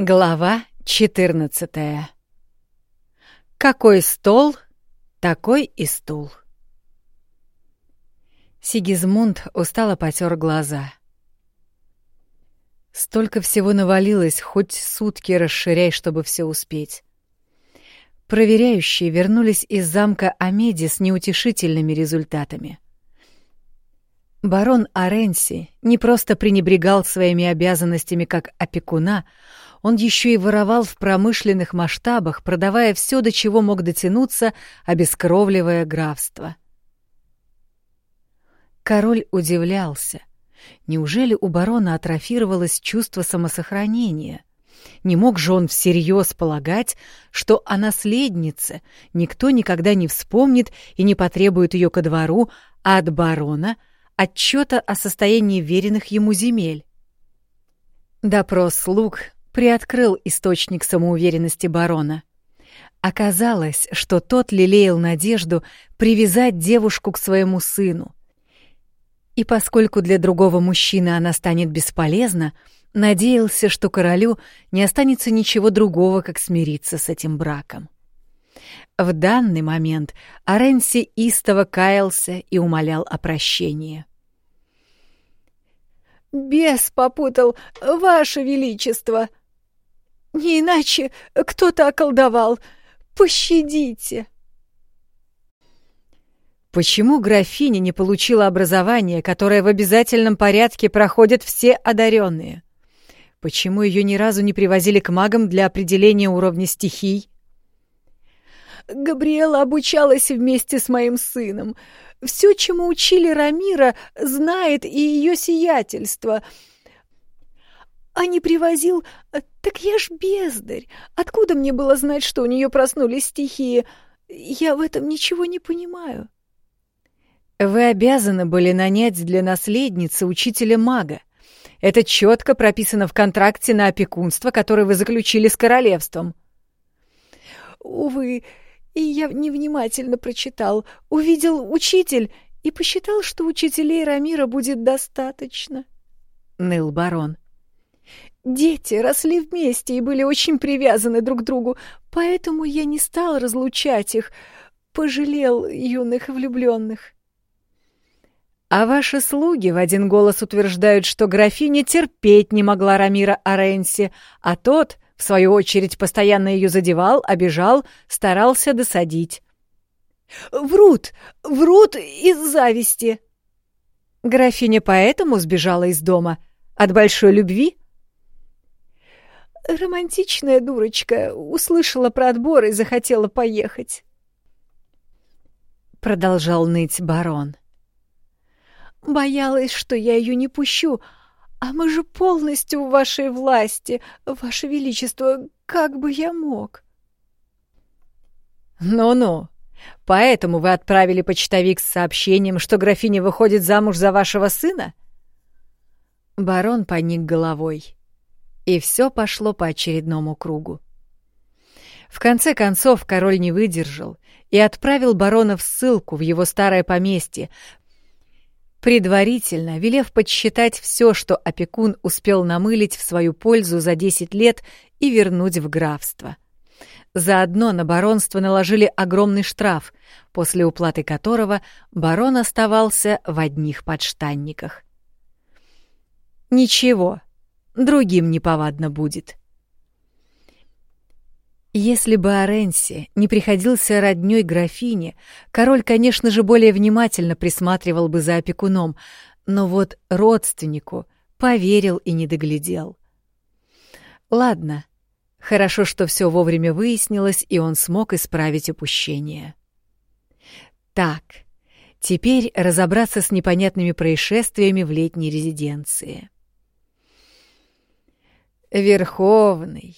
Глава 14. Какой стол, такой и стул. Сигизмунд устало потер глаза. Столько всего навалилось, хоть сутки расширяй, чтобы все успеть. Проверяющие вернулись из замка Амеди с неутешительными результатами. Барон Аренси не просто пренебрегал своими обязанностями как опекуна, он еще и воровал в промышленных масштабах, продавая все, до чего мог дотянуться, обескровливая графство. Король удивлялся. Неужели у барона атрофировалось чувство самосохранения? Не мог же он всерьез полагать, что о наследнице никто никогда не вспомнит и не потребует ее ко двору, а от барона — отчета о состоянии веренных ему земель. Допрос слуг приоткрыл источник самоуверенности барона. Оказалось, что тот лелеял надежду привязать девушку к своему сыну. И поскольку для другого мужчины она станет бесполезна, надеялся, что королю не останется ничего другого, как смириться с этим браком. В данный момент Аренси истово каялся и умолял о прощении. «Бес попутал, Ваше Величество!» Не иначе кто-то околдовал. Пощадите!» Почему графиня не получила образование, которое в обязательном порядке проходят все одаренные? Почему ее ни разу не привозили к магам для определения уровня стихий? Габриэла обучалась вместе с моим сыном. Все, чему учили Рамира, знает и ее сиятельство — а не привозил, э, так я ж бездарь. Откуда мне было знать, что у нее проснулись стихии? Я в этом ничего не понимаю. Вы обязаны были нанять для наследницы учителя-мага. Это четко прописано в контракте на опекунство, который вы заключили с королевством. Увы, и я невнимательно прочитал. Увидел учитель и посчитал, что учителей Рамира будет достаточно. Ныл барон. — Дети росли вместе и были очень привязаны друг к другу, поэтому я не стал разлучать их, пожалел юных влюбленных. А ваши слуги в один голос утверждают, что графиня терпеть не могла Рамира Аренси, а тот, в свою очередь, постоянно ее задевал, обижал, старался досадить. «Врут! Врут из зависти!» Графиня поэтому сбежала из дома? От большой любви? Романтичная дурочка услышала про отбор и захотела поехать. Продолжал ныть барон. Боялась, что я ее не пущу, а мы же полностью в вашей власти, ваше величество, как бы я мог. Ну-ну, поэтому вы отправили почтовик с сообщением, что графиня выходит замуж за вашего сына? Барон поник головой и все пошло по очередному кругу. В конце концов король не выдержал и отправил барона в ссылку в его старое поместье, предварительно велев подсчитать все, что опекун успел намылить в свою пользу за десять лет и вернуть в графство. Заодно на баронство наложили огромный штраф, после уплаты которого барон оставался в одних подштанниках. Ничего, другим неповадно будет. Если бы Оренси не приходился роднёй графине, король, конечно же, более внимательно присматривал бы за опекуном, но вот родственнику поверил и не доглядел. Ладно, хорошо, что все вовремя выяснилось, и он смог исправить упущение. Так, теперь разобраться с непонятными происшествиями в летней резиденции. «Верховный,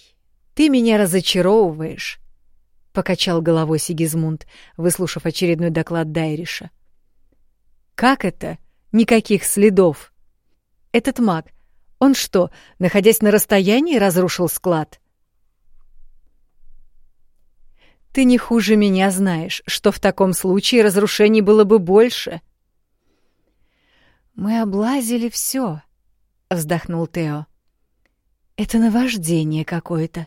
ты меня разочаровываешь», — покачал головой Сигизмунд, выслушав очередной доклад Дайриша. «Как это? Никаких следов. Этот маг, он что, находясь на расстоянии, разрушил склад?» «Ты не хуже меня знаешь, что в таком случае разрушений было бы больше». «Мы облазили все», — вздохнул Тео. Это наваждение какое-то.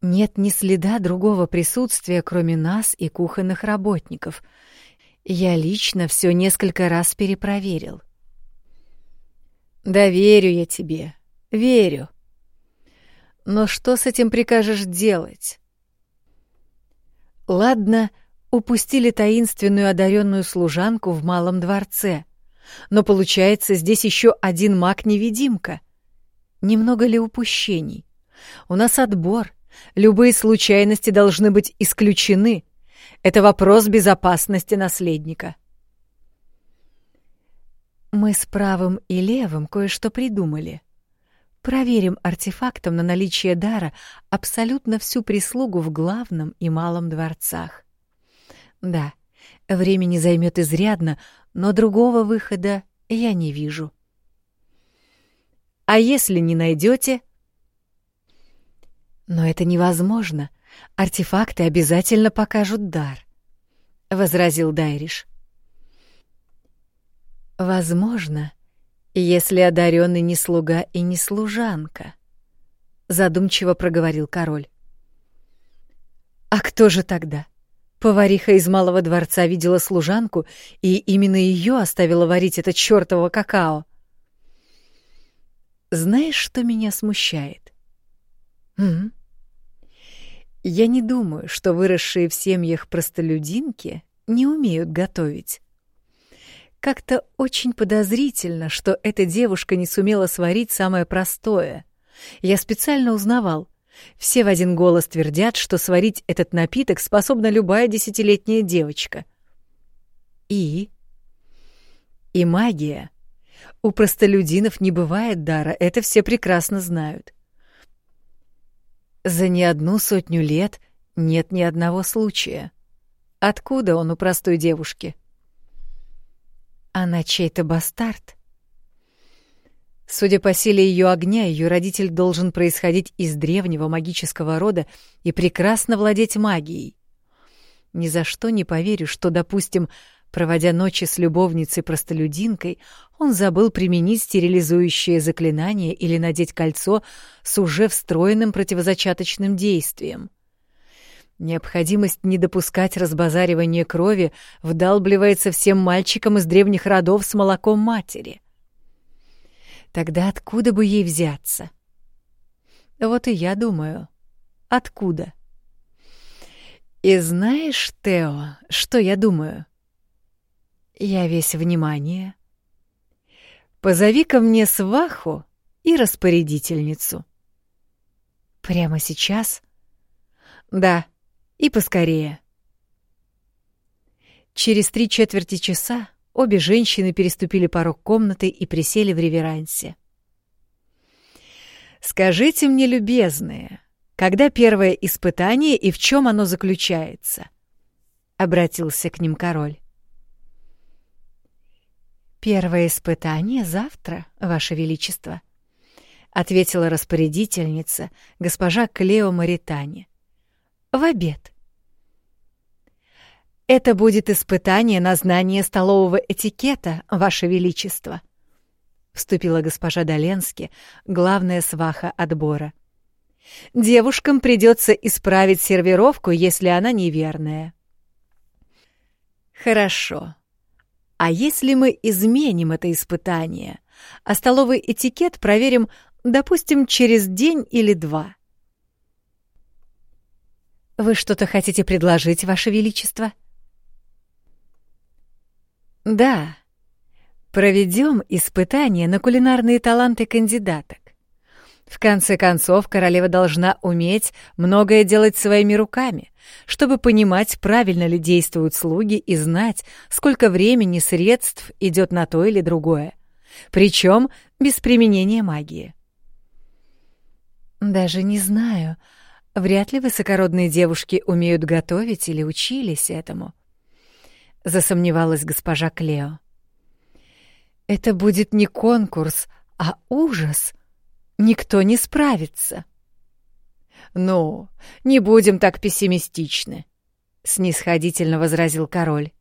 Нет ни следа другого присутствия, кроме нас и кухонных работников. Я лично все несколько раз перепроверил. Да верю я тебе, верю. Но что с этим прикажешь делать? Ладно, упустили таинственную одаренную служанку в малом дворце. Но получается, здесь еще один маг-невидимка. Немного ли упущений? У нас отбор. Любые случайности должны быть исключены. Это вопрос безопасности наследника. Мы с правым и левым кое-что придумали. Проверим артефактом на наличие дара абсолютно всю прислугу в главном и малом дворцах. Да, времени займет изрядно, но другого выхода я не вижу. А если не найдете? Но это невозможно. Артефакты обязательно покажут дар, — возразил Дайриш. Возможно, если одаренный не слуга и не служанка, задумчиво проговорил король. А кто же тогда? Повариха из малого дворца видела служанку, и именно ее оставила варить это чёртово какао. Знаешь, что меня смущает? М? Я не думаю, что выросшие в семьях простолюдинки не умеют готовить. Как-то очень подозрительно, что эта девушка не сумела сварить самое простое. Я специально узнавал. Все в один голос твердят, что сварить этот напиток способна любая десятилетняя девочка. И? И магия. У простолюдинов не бывает дара, это все прекрасно знают. За не одну сотню лет нет ни одного случая. Откуда он у простой девушки? — она чей-то бастард. Судя по силе ее огня, ее родитель должен происходить из древнего магического рода и прекрасно владеть магией. Ни за что не поверю, что, допустим, проводя ночи с любовницей-простолюдинкой, он забыл применить стерилизующее заклинание или надеть кольцо с уже встроенным противозачаточным действием. Необходимость не допускать разбазаривания крови вдалбливается всем мальчикам из древних родов с молоком матери. Тогда откуда бы ей взяться? Вот и я думаю, откуда? И знаешь, Тео, что я думаю? Я весь внимание. Позови-ка мне сваху и распорядительницу. Прямо сейчас? Да. И поскорее. Через три четверти часа обе женщины переступили порог комнаты и присели в реверансе. «Скажите мне, любезные, когда первое испытание и в чем оно заключается?» — обратился к ним король. «Первое испытание завтра, Ваше Величество», — ответила распорядительница, госпожа Клео Маритани в обед. Это будет испытание на знание столового этикета, Ваше Величество, вступила госпожа Доленски, главная сваха отбора. Девушкам придется исправить сервировку, если она неверная. Хорошо. А если мы изменим это испытание, а столовый этикет проверим, допустим, через день или два? Вы что-то хотите предложить, Ваше Величество? Да. Проведем испытание на кулинарные таланты кандидаток. В конце концов, королева должна уметь многое делать своими руками, чтобы понимать, правильно ли действуют слуги и знать, сколько времени, средств идет на то или другое. Причем без применения магии. Даже не знаю, — Вряд ли высокородные девушки умеют готовить или учились этому. Засомневалась госпожа Клео. Это будет не конкурс, а ужас. Никто не справится. Ну, не будем так пессимистичны, снисходительно возразил король.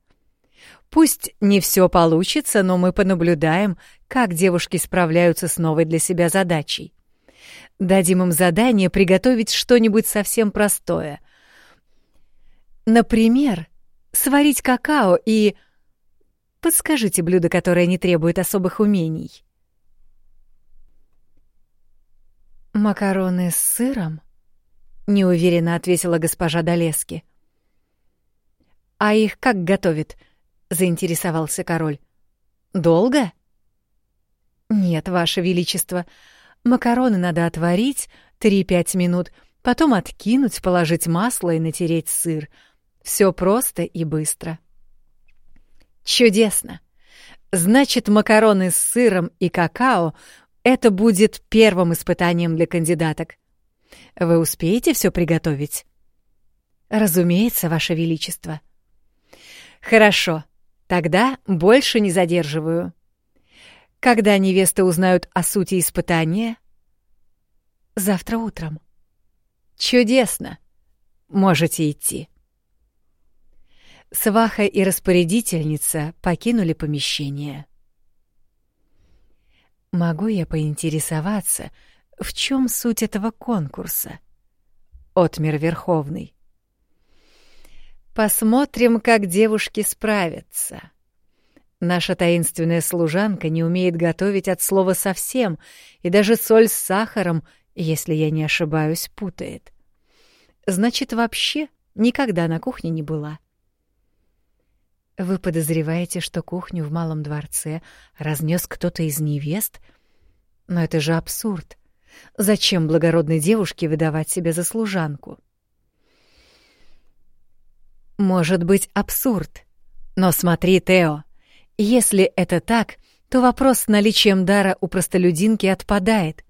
Пусть не все получится, но мы понаблюдаем, как девушки справляются с новой для себя задачей. Дадим им задание приготовить что-нибудь совсем простое. Например, сварить какао и... Подскажите блюдо, которое не требует особых умений. «Макароны с сыром?» — неуверенно ответила госпожа Долески. «А их как готовят?» — заинтересовался король. «Долго?» «Нет, ваше величество. Макароны надо отварить 3-5 минут, потом откинуть, положить масло и натереть сыр. Все просто и быстро». «Чудесно! Значит, макароны с сыром и какао — это будет первым испытанием для кандидаток. Вы успеете все приготовить?» «Разумеется, ваше величество». «Хорошо, тогда больше не задерживаю». Когда невесты узнают о сути испытания? Завтра утром. Чудесно. Можете идти. Сваха и распорядительница покинули помещение. Могу я поинтересоваться, в чем суть этого конкурса? Отмер Верховный. Посмотрим, как девушки справятся. Наша таинственная служанка не умеет готовить от слова совсем, и даже соль с сахаром, если я не ошибаюсь, путает. Значит, вообще никогда на кухне не была. Вы подозреваете, что кухню в малом дворце разнес кто-то из невест? Но это же абсурд. Зачем благородной девушке выдавать себя за служанку? Может быть, абсурд. Но смотри, Тео, если это так, то вопрос с наличием дара у простолюдинки отпадает,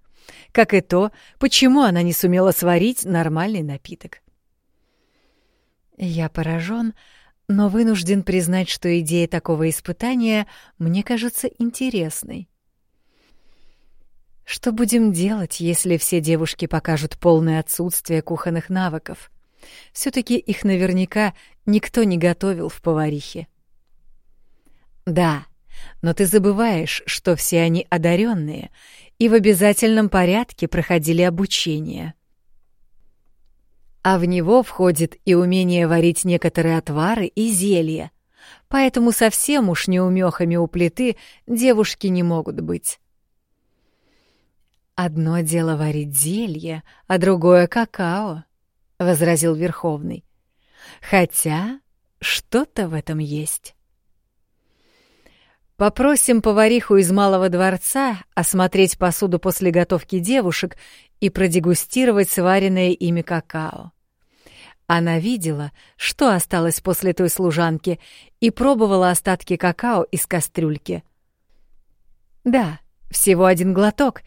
как и то, почему она не сумела сварить нормальный напиток. Я поражен, но вынужден признать, что идея такого испытания мне кажется интересной. Что будем делать, если все девушки покажут полное отсутствие кухонных навыков? все таки их наверняка никто не готовил в поварихе. Да, но ты забываешь, что все они одаренные и в обязательном порядке проходили обучение. А в него входит и умение варить некоторые отвары и зелья, поэтому совсем уж неумехами у плиты девушки не могут быть. «Одно дело варить зелье, а другое — какао», — возразил Верховный. «Хотя что-то в этом есть». Попросим повариху из малого дворца осмотреть посуду после готовки девушек и продегустировать сваренное ими какао. Она видела, что осталось после той служанки, и пробовала остатки какао из кастрюльки. Да, всего один глоток,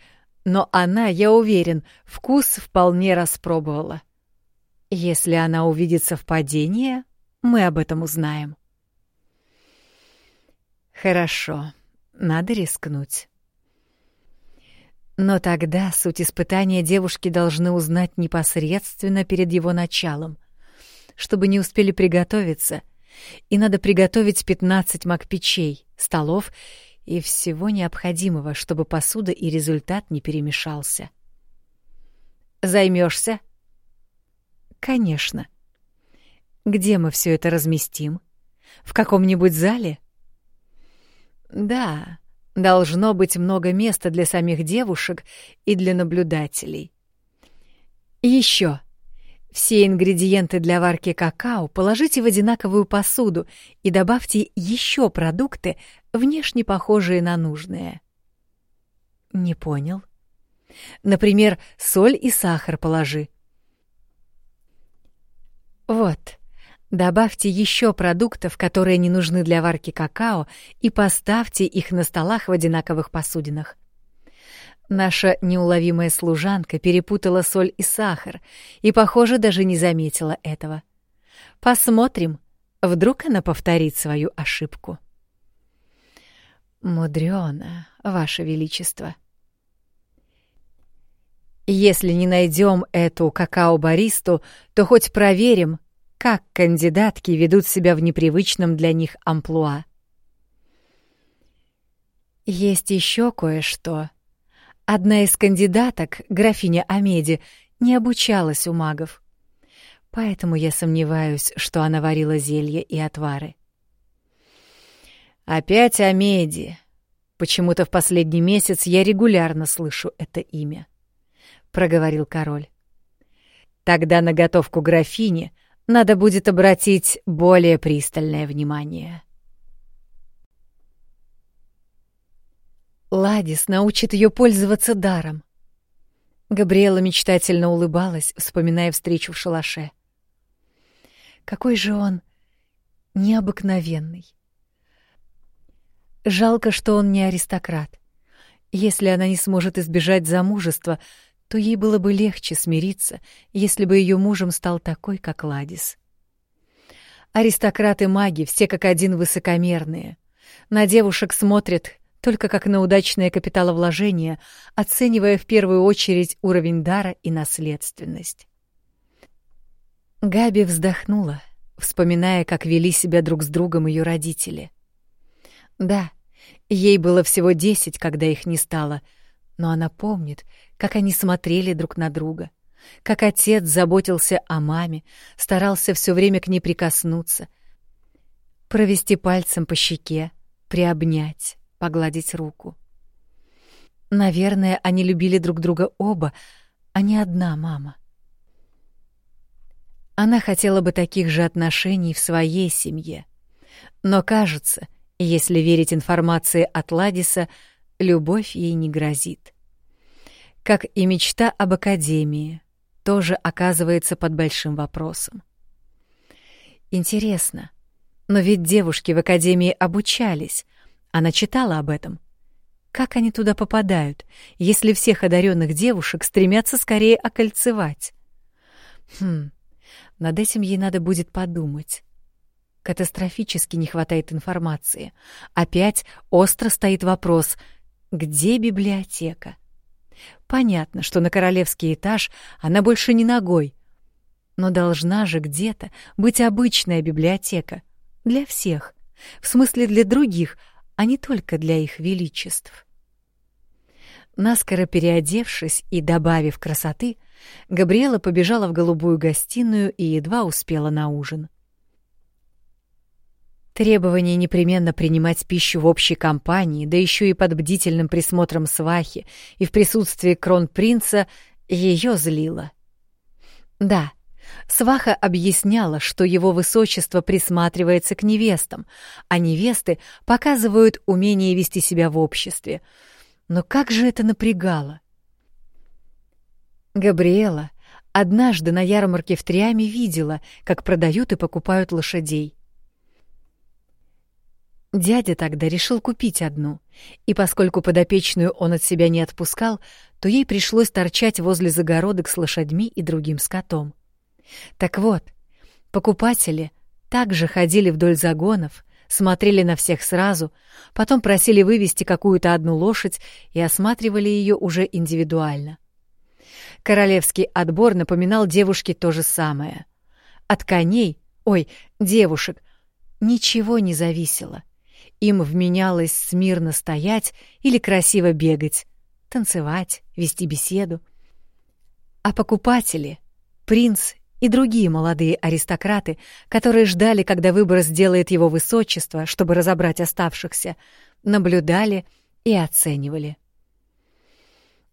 но она, я уверен, вкус вполне распробовала. Если она увидит совпадение, мы об этом узнаем. Хорошо, надо рискнуть. Но тогда суть испытания девушки должны узнать непосредственно перед его началом, чтобы не успели приготовиться, и надо приготовить 15 макпечей, столов и всего необходимого, чтобы посуда и результат не перемешался. Займешься? Конечно. Где мы все это разместим? В каком-нибудь зале? — да, должно быть много места для самих девушек и для наблюдателей. Еще. Все ингредиенты для варки какао положите в одинаковую посуду и добавьте еще продукты, внешне похожие на нужные. Не понял. Например, соль и сахар положи. Вот. Добавьте еще продуктов, которые не нужны для варки какао, и поставьте их на столах в одинаковых посудинах. Наша неуловимая служанка перепутала соль и сахар и, похоже, даже не заметила этого. Посмотрим, вдруг она повторит свою ошибку. Мудрёно, Ваше Величество. Если не найдем эту какао-баристу, то хоть проверим, как кандидатки ведут себя в непривычном для них амплуа. Есть еще кое-что. Одна из кандидаток, графиня Амеди, не обучалась у магов. Поэтому я сомневаюсь, что она варила зелья и отвары. Опять Амеди. Почему-то в последний месяц я регулярно слышу это имя, проговорил король. Тогда на готовку графини надо будет обратить более пристальное внимание. Ладис научит ее пользоваться даром. Габриэла мечтательно улыбалась, вспоминая встречу в шалаше. Какой же он необыкновенный. Жалко, что он не аристократ. Если она не сможет избежать замужества, то ей было бы легче смириться, если бы ее мужем стал такой, как Ладис. Аристократы-маги все как один высокомерные. На девушек смотрят только как на удачное капиталовложение, оценивая в первую очередь уровень дара и наследственность. Габи вздохнула, вспоминая, как вели себя друг с другом ее родители. Да, ей было всего десять, когда их не стало, но она помнит, как они смотрели друг на друга, как отец заботился о маме, старался все время к ней прикоснуться, провести пальцем по щеке, приобнять, погладить руку. Наверное, они любили друг друга оба, а не одна мама. Она хотела бы таких же отношений в своей семье. Но, кажется, если верить информации от Ладиса, любовь ей не грозит. Как и мечта об академии, тоже оказывается под большим вопросом. Интересно, но ведь девушки в академии обучались, она читала об этом. Как они туда попадают, если всех одаренных девушек стремятся скорее окольцевать? Хм, над этим ей надо будет подумать. Катастрофически не хватает информации. Опять остро стоит вопрос, где библиотека? Понятно, что на королевский этаж она больше не ногой. Но должна же где-то быть обычная библиотека. Для всех. В смысле для других, а не только для их величеств. Наскоро переодевшись и добавив красоты, Габриэла побежала в голубую гостиную и едва успела на ужин. Требование непременно принимать пищу в общей компании, да еще и под бдительным присмотром свахи и в присутствии кронпринца, ее злило. Да, сваха объясняла, что его высочество присматривается к невестам, а невесты показывают умение вести себя в обществе. Но как же это напрягало! Габриэла однажды на ярмарке в Триаме видела, как продают и покупают лошадей. Дядя тогда решил купить одну, и поскольку подопечную он от себя не отпускал, то ей пришлось торчать возле загородок с лошадьми и другим скотом. Так вот, покупатели также ходили вдоль загонов, смотрели на всех сразу, потом просили вывести какую-то одну лошадь и осматривали ее уже индивидуально. Королевский отбор напоминал девушке то же самое. От коней, ой, девушек, ничего не зависело. Им вменялось смирно стоять или красиво бегать, танцевать, вести беседу. А покупатели, принц и другие молодые аристократы, которые ждали, когда выбор сделает его высочество, чтобы разобрать оставшихся, наблюдали и оценивали.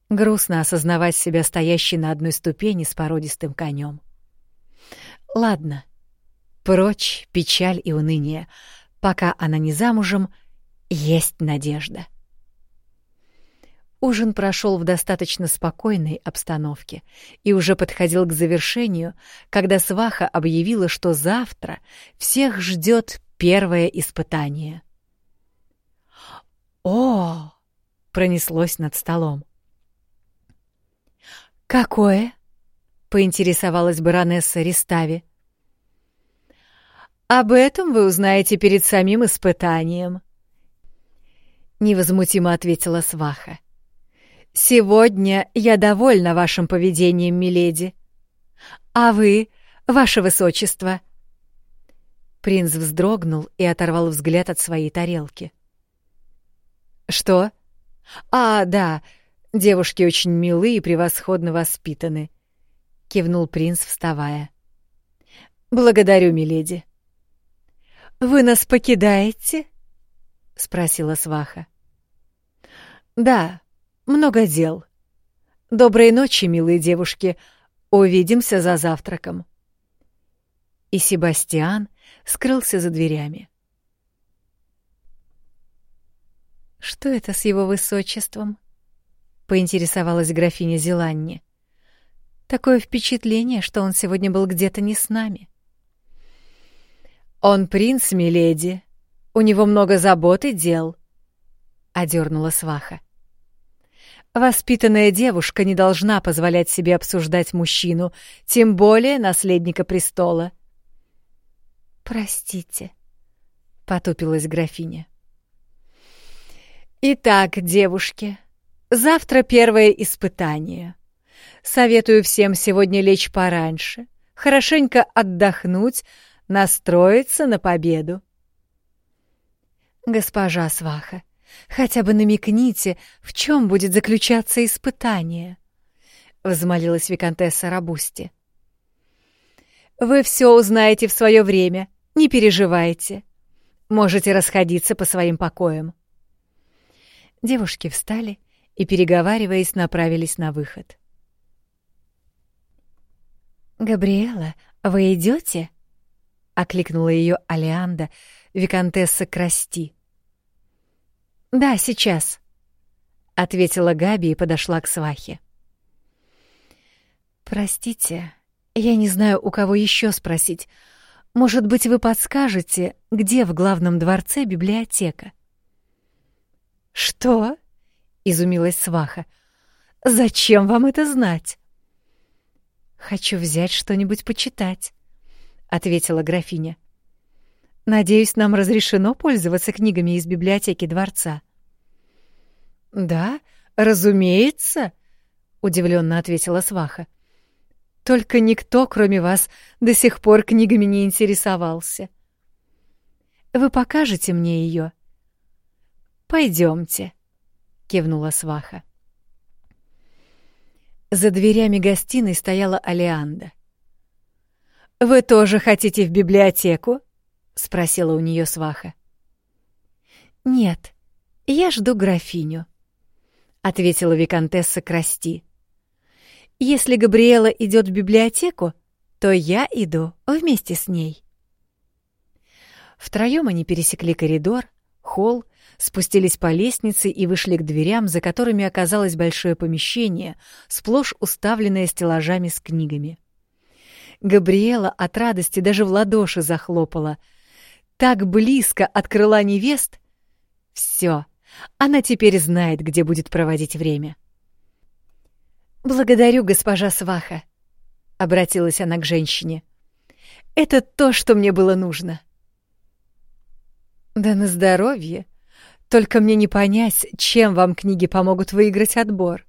Грустно осознавать себя стоящей на одной ступени с породистым конем. Ладно, прочь печаль и уныние. Пока она не замужем, есть надежда. Ужин прошел в достаточно спокойной обстановке и уже подходил к завершению, когда сваха объявила, что завтра всех ждет первое испытание. «О!» — пронеслось над столом. «Какое?» — поинтересовалась баронесса Ристави. Об этом вы узнаете перед самим испытанием. Невозмутимо ответила сваха. Сегодня я довольна вашим поведением, миледи. А вы, ваше высочество? Принц вздрогнул и оторвал взгляд от своей тарелки. Что? А, да, Девушки очень милы и превосходно воспитаны, кивнул принц, вставая. Благодарю, миледи. Вы нас покидаете? спросила сваха. Да, много дел. Доброй ночи, милые девушки. Увидимся за завтраком. И Себастьян скрылся за дверями. Что это с его высочеством? поинтересовалась графиня Зеланни. Такое впечатление, что он сегодня был где-то не с нами. Он принц, миледи. У него много забот и дел, одернула сваха. Воспитанная девушка не должна позволять себе обсуждать мужчину, тем более наследника престола. Простите, потупилась графиня. Итак, девушки, завтра первое испытание. Советую всем сегодня лечь пораньше, хорошенько отдохнуть, настроиться на победу. Госпожа Сваха, хотя бы намекните, в чем будет заключаться испытание, взмолилась виконтесса Рабусти. Вы все узнаете в свое время, не переживайте. Можете расходиться по своим покоям. Девушки встали и, переговариваясь, направились на выход. «Габриэла, вы идете? окликнула ее Алианда, виконтесса Красти. «Да, сейчас», — ответила Габи и подошла к свахе. «Простите, я не знаю, у кого еще спросить. Может быть, вы подскажете, где в главном дворце библиотека?» «Что?» — изумилась сваха. «Зачем вам это знать?» «Хочу взять что-нибудь почитать», — ответила графиня. «Надеюсь, нам разрешено пользоваться книгами из библиотеки дворца». «Да, разумеется», — удивленно ответила сваха. «Только никто, кроме вас, до сих пор книгами не интересовался». «Вы покажете мне ее?» Пойдемте, кивнула сваха. За дверями гостиной стояла Алианда. Вы тоже хотите в библиотеку? Спросила у нее сваха. Нет, я жду графиню, ответила виконтесса Красти. Если Габриэла идет в библиотеку, то я иду вместе с ней. Втроем они пересекли коридор, холл спустились по лестнице и вышли к дверям, за которыми оказалось большое помещение, сплошь уставленное стеллажами с книгами. Габриэла от радости даже в ладоши захлопала. Так близко от крыла невест. Все, она теперь знает, где будет проводить время. «Благодарю, госпожа Сваха», — обратилась она к женщине. «Это то, что мне было нужно». «Да на здоровье», только мне не понять, чем вам книги помогут выиграть отбор.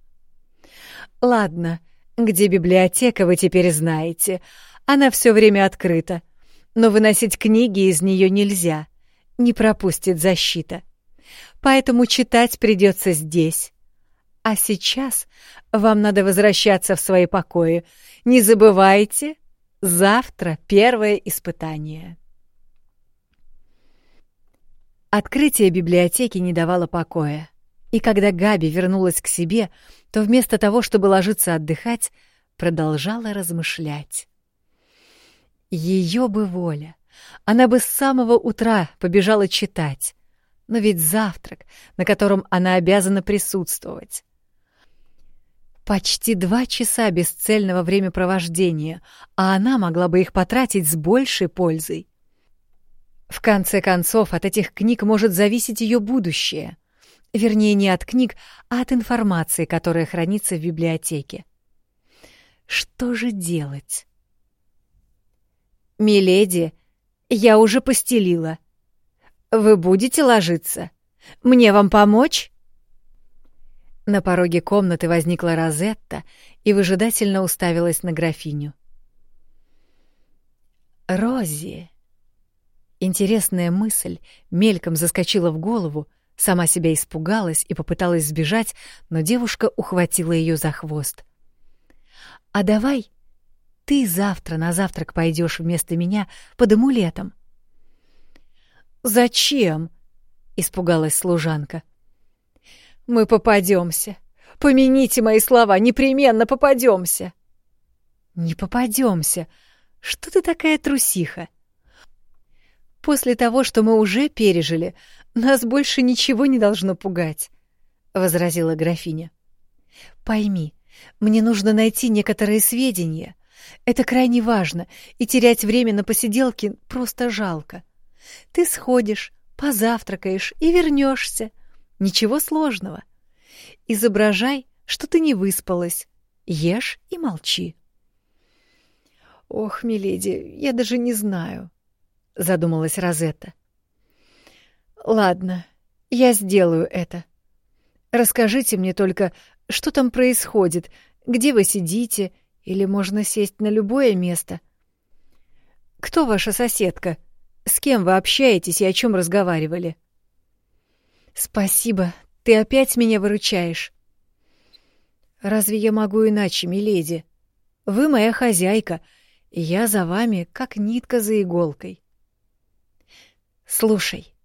Ладно, где библиотека, вы теперь знаете. Она все время открыта. Но выносить книги из нее нельзя. Не пропустит защита. Поэтому читать придется здесь. А сейчас вам надо возвращаться в свои покои. Не забывайте, завтра первое испытание. Открытие библиотеки не давало покоя. И когда Габи вернулась к себе, то вместо того, чтобы ложиться отдыхать, продолжала размышлять. Ее бы воля. Она бы с самого утра побежала читать. Но ведь завтрак, на котором она обязана присутствовать. Почти два часа бесцельного времяпровождения, а она могла бы их потратить с большей пользой. В конце концов, от этих книг может зависеть ее будущее. Вернее, не от книг, а от информации, которая хранится в библиотеке. Что же делать? «Миледи, я уже постелила. Вы будете ложиться? Мне вам помочь?» На пороге комнаты возникла Розетта и выжидательно уставилась на графиню. «Рози!» Интересная мысль мельком заскочила в голову, Сама себя испугалась и попыталась сбежать, но девушка ухватила ее за хвост. «А давай ты завтра на завтрак пойдешь вместо меня под амулетом». «Зачем?» — испугалась служанка. «Мы попадемся. Помяните мои слова, непременно попадемся». «Не попадемся. Что ты такая трусиха?» «После того, что мы уже пережили, нас больше ничего не должно пугать», — возразила графиня. «Пойми, мне нужно найти некоторые сведения. Это крайне важно, и терять время на посиделки просто жалко. Ты сходишь, позавтракаешь и вернешься. Ничего сложного. Изображай, что ты не выспалась. Ешь и молчи». «Ох, миледи, я даже не знаю», — задумалась Розетта. Ладно, я сделаю это. Расскажите мне только, что там происходит, где вы сидите, или можно сесть на любое место. Кто ваша соседка? С кем вы общаетесь и о чем разговаривали? Спасибо, ты опять меня выручаешь. Разве я могу иначе, миледи? Вы моя хозяйка, и я за вами, как нитка за иголкой. Слушай,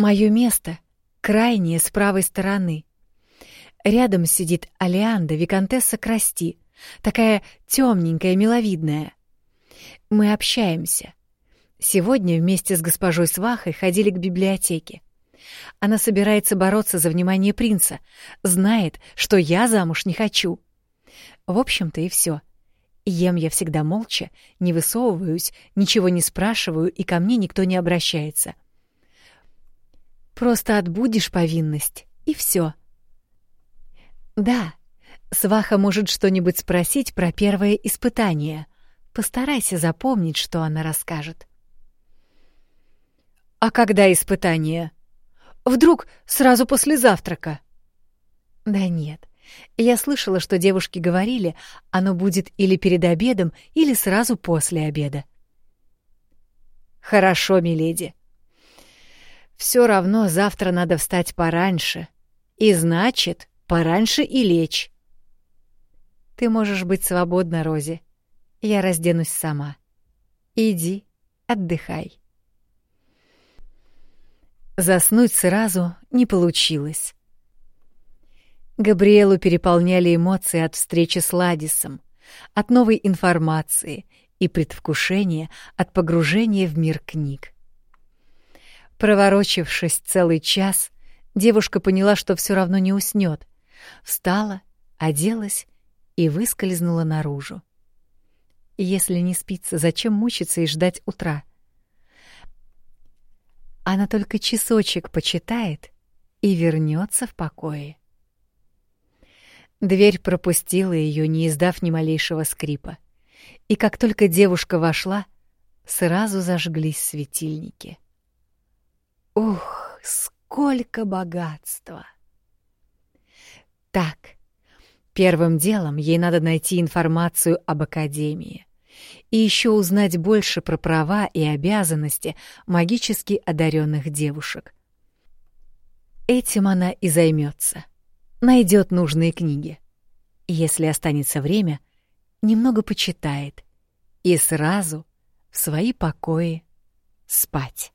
Мое место крайнее с правой стороны. Рядом сидит Алианда, виконтесса Красти, такая темненькая, миловидная. Мы общаемся. Сегодня вместе с госпожой Свахой ходили к библиотеке. Она собирается бороться за внимание принца, знает, что я замуж не хочу. В общем-то и все. Ем я всегда молча, не высовываюсь, ничего не спрашиваю, и ко мне никто не обращается. — Просто отбудешь повинность, и все. Да, сваха может что-нибудь спросить про первое испытание. Постарайся запомнить, что она расскажет. А когда испытание? Вдруг сразу после завтрака? Да нет. Я слышала, что девушки говорили, оно будет или перед обедом, или сразу после обеда. Хорошо, миледи. Все равно завтра надо встать пораньше. И значит, пораньше и лечь. Ты можешь быть свободна, Рози. Я разденусь сама. Иди, отдыхай. Заснуть сразу не получилось. Габриэлу переполняли эмоции от встречи с Ладисом, от новой информации и предвкушения от погружения в мир книг. Проворочившись целый час, девушка поняла, что все равно не уснет. Встала, оделась и выскользнула наружу. Если не спится, зачем мучиться и ждать утра? Она только часочек почитает и вернется в покое. Дверь пропустила ее, не издав ни малейшего скрипа. И как только девушка вошла, сразу зажглись светильники. Ух, сколько богатства! Так, первым делом ей надо найти информацию об Академии и еще узнать больше про права и обязанности магически одаренных девушек. Этим она и займется. Найдет нужные книги. Если останется время, немного почитает и сразу в свои покои спать.